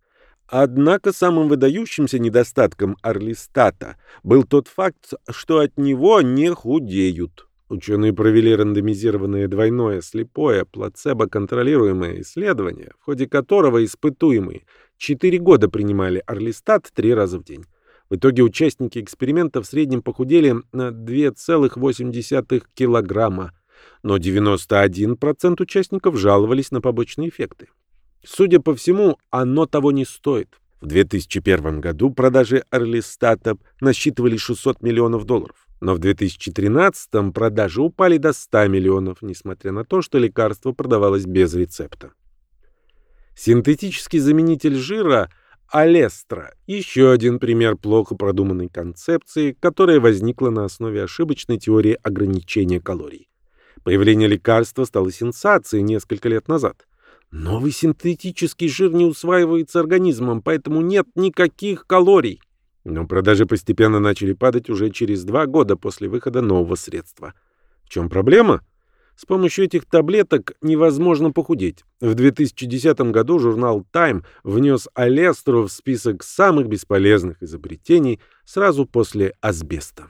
Однако самым выдающимся недостатком орлистата был тот факт, что от него не худеют. Ученые провели рандомизированное двойное слепое плацебо-контролируемое исследование, в ходе которого испытуемые 4 года принимали орлистат 3 раза в день. В итоге участники эксперимента в среднем похудели на 2,8 килограмма, но 91% участников жаловались на побочные эффекты. Судя по всему, оно того не стоит. В 2001 году продажи Орлистата насчитывали 600 миллионов долларов. Но в 2013 продажи упали до 100 миллионов, несмотря на то, что лекарство продавалось без рецепта. Синтетический заменитель жира Алестра – еще один пример плохо продуманной концепции, которая возникла на основе ошибочной теории ограничения калорий. Появление лекарства стало сенсацией несколько лет назад. Новый синтетический жир не усваивается организмом, поэтому нет никаких калорий. Но продажи постепенно начали падать уже через два года после выхода нового средства. В чем проблема? С помощью этих таблеток невозможно похудеть. В 2010 году журнал Time внес Алестру в список самых бесполезных изобретений сразу после асбеста.